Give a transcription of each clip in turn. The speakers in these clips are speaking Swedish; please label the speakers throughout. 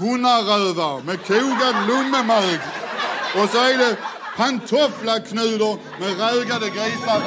Speaker 1: Hunnarövar med kogad lummemög. Och så är det pantofflaknuder med rögade grisar.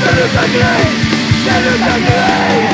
Speaker 2: C'est le sanglé, c'est le sanglé